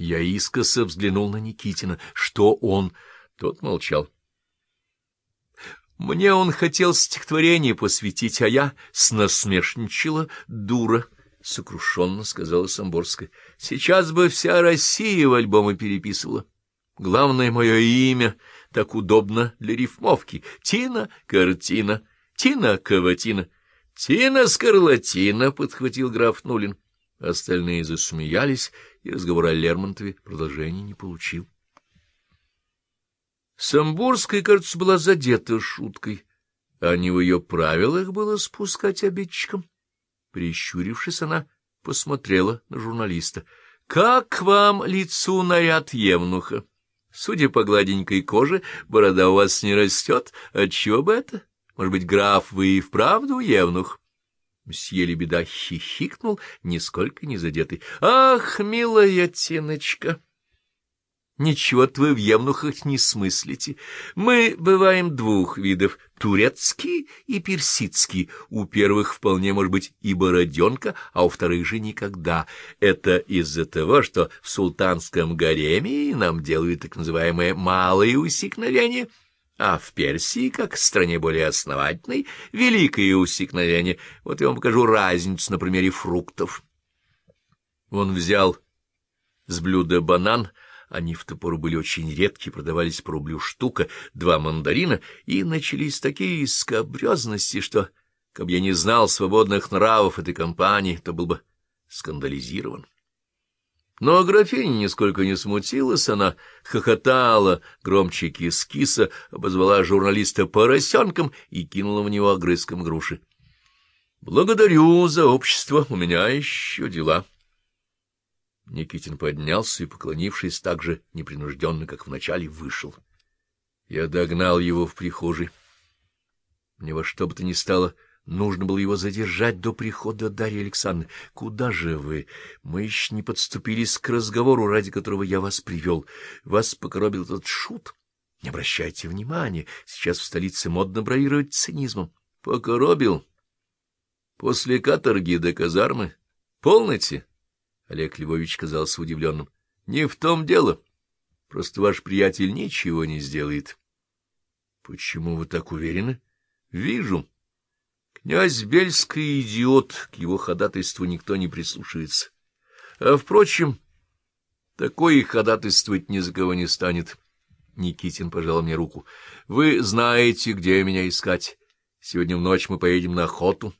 Я искоса взглянул на Никитина. Что он? Тот молчал. Мне он хотел стихотворение посвятить, а я снасмешничала, дура, — сокрушенно сказала Самборская. Сейчас бы вся Россия в альбомы переписывала. Главное мое имя так удобно для рифмовки. Тина — картина, Тина — каватина. Тина — скарлатина, — подхватил граф Нулин. Остальные засмеялись, и разговор о Лермонтове продолжения не получил. Самбурская, кажется, была задета шуткой, а не в ее правилах было спускать обидчикам. Прищурившись, она посмотрела на журналиста. — Как вам лицу наряд евнуха? Судя по гладенькой коже, борода у вас не растет. Отчего бы это? Может быть, граф, вы и вправду евнух? Мсье Лебеда хихикнул, нисколько не задетый. — Ах, милая Тиночка! ничего вы в евнухах не смыслите. Мы бываем двух видов — турецкий и персидский. У первых вполне может быть и бороденка, а у вторых же никогда. Это из-за того, что в султанском гареме нам делают так называемое «малое усекновение», а в Персии, как в стране более основательной, великое усекновение. Вот я вам покажу разницу на примере фруктов. Он взял с блюда банан — они в ту пору были очень редкие, продавались по рублю штука, два мандарина, и начались такие скобрезности, что, как я не знал свободных нравов этой компании, то был бы скандализирован. Но графиня нисколько не смутилась, она хохотала громче кис-киса, обозвала журналиста поросенком и кинула в него огрызком груши. — Благодарю за общество, у меня еще дела. Никитин поднялся и, поклонившись так же непринужденно, как вначале, вышел. Я догнал его в прихожей. Мне во что бы то ни стало, нужно было его задержать до прихода Дарьи Александровны. Куда же вы? Мы еще не подступились к разговору, ради которого я вас привел. Вас покоробил этот шут. Не обращайте внимания, сейчас в столице модно бравировать цинизмом. Покоробил? После каторги до казармы? Полноте? Олег Львович казался удивленным. — Не в том дело. Просто ваш приятель ничего не сделает. — Почему вы так уверены? — Вижу. Князь Бельский идиот, к его ходатайству никто не прислушается. А, впрочем, такое ходатайствовать ни за кого не станет. Никитин пожал мне руку. — Вы знаете, где меня искать. Сегодня в ночь мы поедем на охоту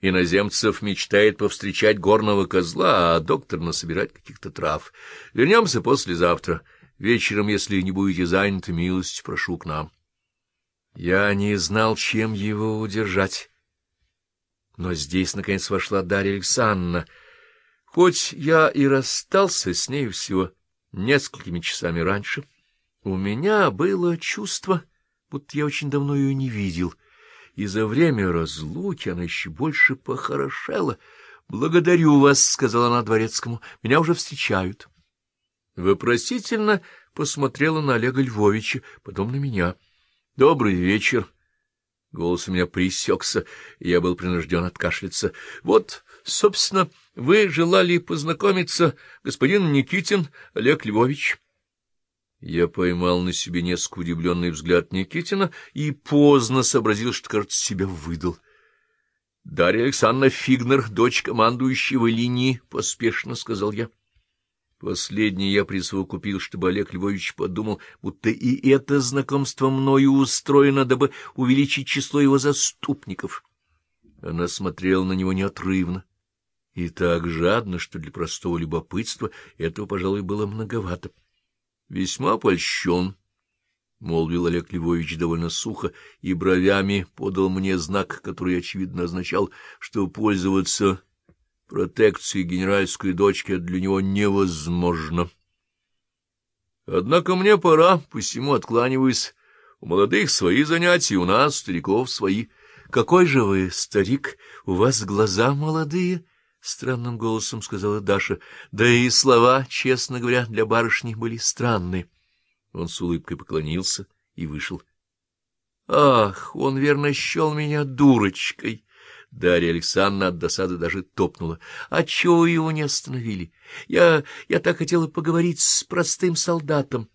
иноземцев мечтает повстречать горного козла, а доктор насобирать каких-то трав. Вернемся послезавтра. Вечером, если не будете заняты, милость прошу к нам. Я не знал, чем его удержать. Но здесь, наконец, вошла Дарья Александровна. Хоть я и расстался с ней всего несколькими часами раньше, у меня было чувство, будто я очень давно ее не видел — и за время разлуки она еще больше похорошела. — Благодарю вас, — сказала она дворецкому, — меня уже встречают. Вопросительно посмотрела на Олега Львовича, потом на меня. — Добрый вечер. Голос у меня присекся, и я был принужден откашляться. — Вот, собственно, вы желали познакомиться, господин Никитин Олег Львович. Я поймал на себе несколько удивленный взгляд Никитина и поздно сообразил, что, кажется, себя выдал. — Дарья Александровна Фигнер, дочь командующего линии, — поспешно сказал я. Последний я присовокупил, чтобы Олег Львович подумал, будто и это знакомство мною устроено, дабы увеличить число его заступников. Она смотрела на него неотрывно и так жадно, что для простого любопытства этого, пожалуй, было многовато. — Весьма польщен, — молвил Олег Львович довольно сухо и бровями подал мне знак, который, очевидно, означал, что пользоваться протекцией генеральской дочки для него невозможно. Однако мне пора, посему откланиваюсь. У молодых свои занятия, у нас, стариков, свои. Какой же вы, старик, у вас глаза молодые? —— странным голосом сказала Даша. Да и слова, честно говоря, для барышни были странные. Он с улыбкой поклонился и вышел. Ах, он верно счел меня дурочкой. Дарья Александровна от досады даже топнула. — А чего его не остановили? Я, я так хотела поговорить с простым солдатом.